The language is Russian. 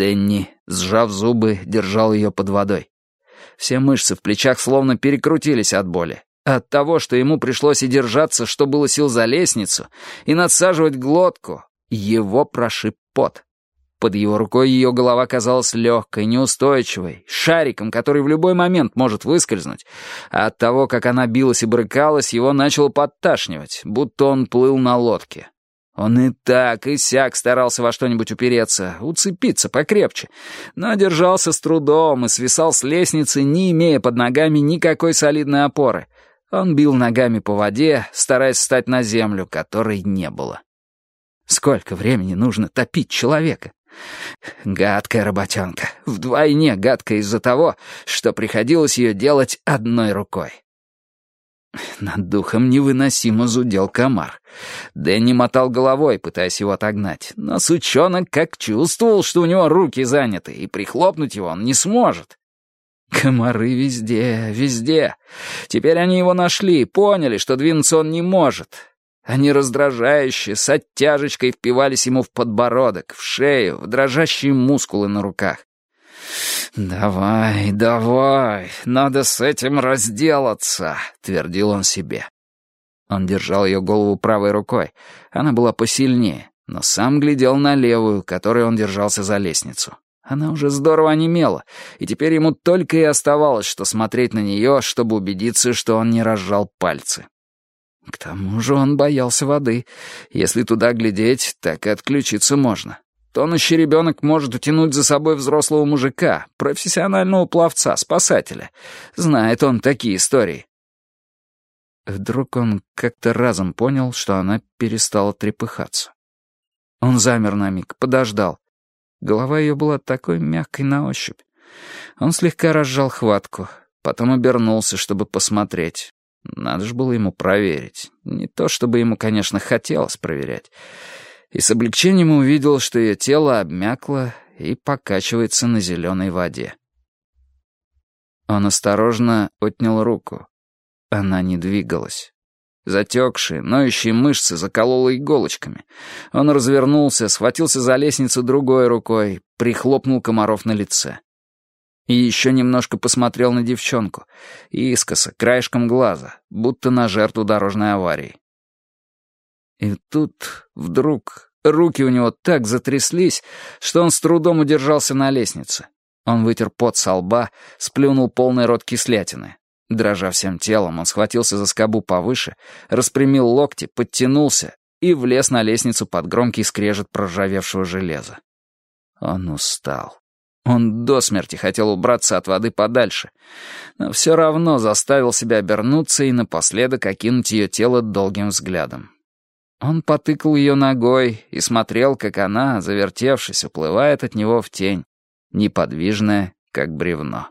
Дэнни, сжав зубы, держал ее под водой. Все мышцы в плечах словно перекрутились от боли. От того, что ему пришлось и держаться, что было сил за лестницу, и надсаживать глотку, его прошиб пот. Под его рукой ее голова казалась легкой, неустойчивой, шариком, который в любой момент может выскользнуть. А от того, как она билась и брыкалась, его начало подташнивать, будто он плыл на лодке. Он и так, и сяк старался во что-нибудь упереться, уцепиться покрепче, но держался с трудом и свисал с лестницы, не имея под ногами никакой солидной опоры. Он бил ногами по воде, стараясь встать на землю, которой не было. Сколько времени нужно топить человека? Гадкая работенка. Вдвойне гадкая из-за того, что приходилось ее делать одной рукой. Над духом невыносимо зудел комар. Дэнни мотал головой, пытаясь его отогнать, но сучонок как чувствовал, что у него руки заняты, и прихлопнуть его он не сможет. Комары везде, везде. Теперь они его нашли, поняли, что двинуться он не может. Они раздражающие, с оттяжечкой впивались ему в подбородок, в шею, в дрожащие мускулы на руках. «Давай, давай, надо с этим разделаться», — твердил он себе. Он держал ее голову правой рукой. Она была посильнее, но сам глядел на левую, которой он держался за лестницу. Она уже здорово онемела, и теперь ему только и оставалось, что смотреть на нее, чтобы убедиться, что он не разжал пальцы. К тому же он боялся воды. Если туда глядеть, так и отключиться можно. Тонущий ребенок может утянуть за собой взрослого мужика, профессионального пловца, спасателя. Знает он такие истории. Вдруг он как-то разом понял, что она перестала трепыхаться. Он замер на миг, подождал. Голова ее была такой мягкой на ощупь. Он слегка разжал хватку, потом обернулся, чтобы посмотреть. Надо же было ему проверить. Не то, чтобы ему, конечно, хотелось проверять. И с облегчением увидел, что ее тело обмякло и покачивается на зеленой воде. Он осторожно отнял руку. Она не двигалась. Затекшие, ноющие мышцы заколола иголочками. Он развернулся, схватился за лестницу другой рукой, прихлопнул комаров на лице. И еще немножко посмотрел на девчонку, искоса, краешком глаза, будто на жертву дорожной аварии. И тут вдруг руки у него так затряслись, что он с трудом удержался на лестнице. Он вытер пот со лба, сплюнул полный рот кислятины. Дрожа всем телом, он схватился за скобу повыше, распрямил локти, подтянулся и влез на лестницу под громкий скрежет проржавевшего железа. Он устал. Он до смерти хотел убраться от воды подальше, но все равно заставил себя обернуться и напоследок окинуть ее тело долгим взглядом. Он потыкал ее ногой и смотрел, как она, завертевшись, уплывает от него в тень, неподвижная, как бревно.